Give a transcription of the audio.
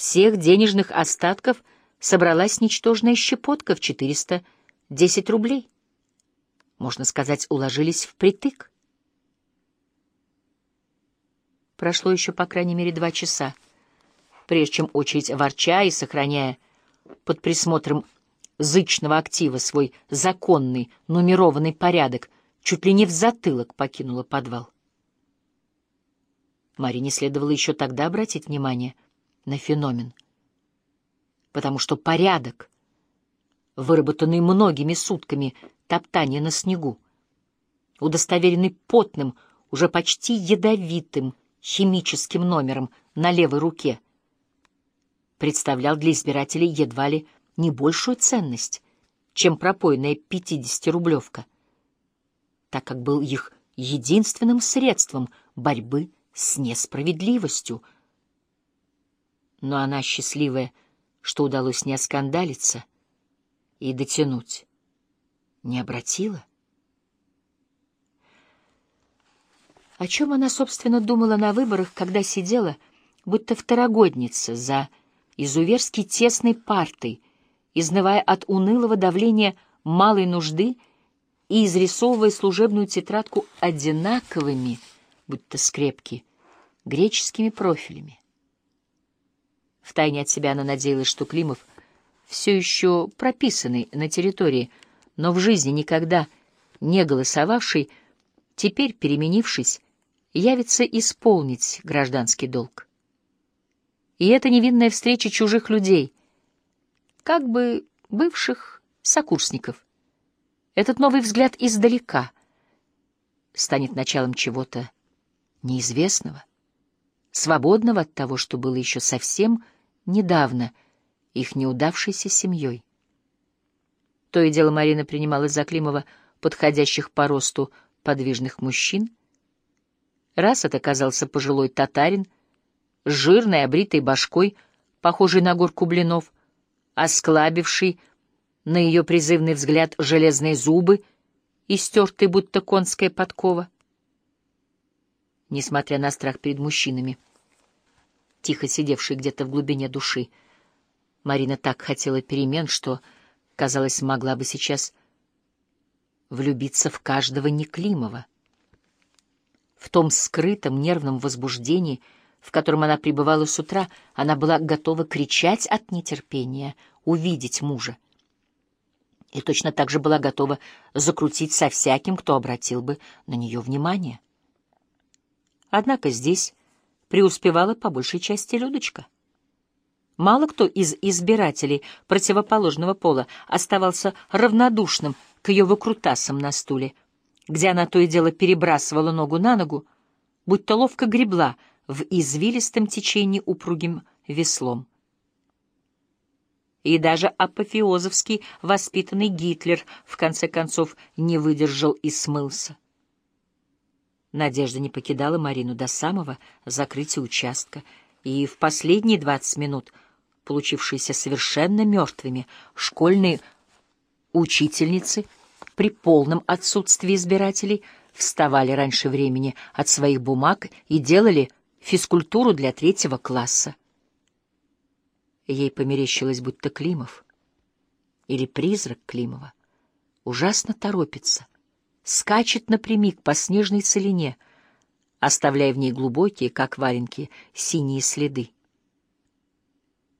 всех денежных остатков собралась ничтожная щепотка в 410 рублей. Можно сказать, уложились впритык. Прошло еще, по крайней мере, два часа, прежде чем очередь ворча и сохраняя под присмотром зычного актива свой законный нумерованный порядок, чуть ли не в затылок покинула подвал. Марине следовало еще тогда обратить внимание на феномен, потому что порядок, выработанный многими сутками топтания на снегу, удостоверенный потным, уже почти ядовитым химическим номером на левой руке, представлял для избирателей едва ли не большую ценность, чем пропойная пятидесятирублевка, так как был их единственным средством борьбы с несправедливостью. Но она, счастливая, что удалось не оскандалиться и дотянуть, не обратила. О чем она, собственно, думала на выборах, когда сидела, будто второгодница, за изуверски тесной партой, изнывая от унылого давления малой нужды и изрисовывая служебную тетрадку одинаковыми, будто скрепки, греческими профилями. Втайне от себя она надеялась, что Климов, все еще прописанный на территории, но в жизни никогда не голосовавший, теперь, переменившись, явится исполнить гражданский долг. И эта невинная встреча чужих людей, как бы бывших сокурсников, этот новый взгляд издалека станет началом чего-то неизвестного, свободного от того, что было еще совсем недавно их неудавшейся семьей. То и дело Марина принимала за Климова подходящих по росту подвижных мужчин. Раз это оказался пожилой татарин, с жирной обритой башкой, похожий на горку блинов, осклабивший на ее призывный взгляд железные зубы и стертый, будто конская подкова — несмотря на страх перед мужчинами, тихо сидевший где-то в глубине души. Марина так хотела перемен, что, казалось, могла бы сейчас влюбиться в каждого Неклимова. В том скрытом нервном возбуждении, в котором она пребывала с утра, она была готова кричать от нетерпения, увидеть мужа. И точно так же была готова закрутить со всяким, кто обратил бы на нее внимание. Однако здесь преуспевала по большей части Людочка. Мало кто из избирателей противоположного пола оставался равнодушным к ее выкрутасам на стуле, где она то и дело перебрасывала ногу на ногу, будто ловко гребла в извилистом течении упругим веслом. И даже апофеозовский воспитанный Гитлер в конце концов не выдержал и смылся. Надежда не покидала Марину до самого закрытия участка, и в последние двадцать минут, получившиеся совершенно мертвыми, школьные учительницы при полном отсутствии избирателей вставали раньше времени от своих бумаг и делали физкультуру для третьего класса. Ей померещилось, будто Климов или призрак Климова ужасно торопится, скачет напрямик по снежной целине, оставляя в ней глубокие, как валенки, синие следы.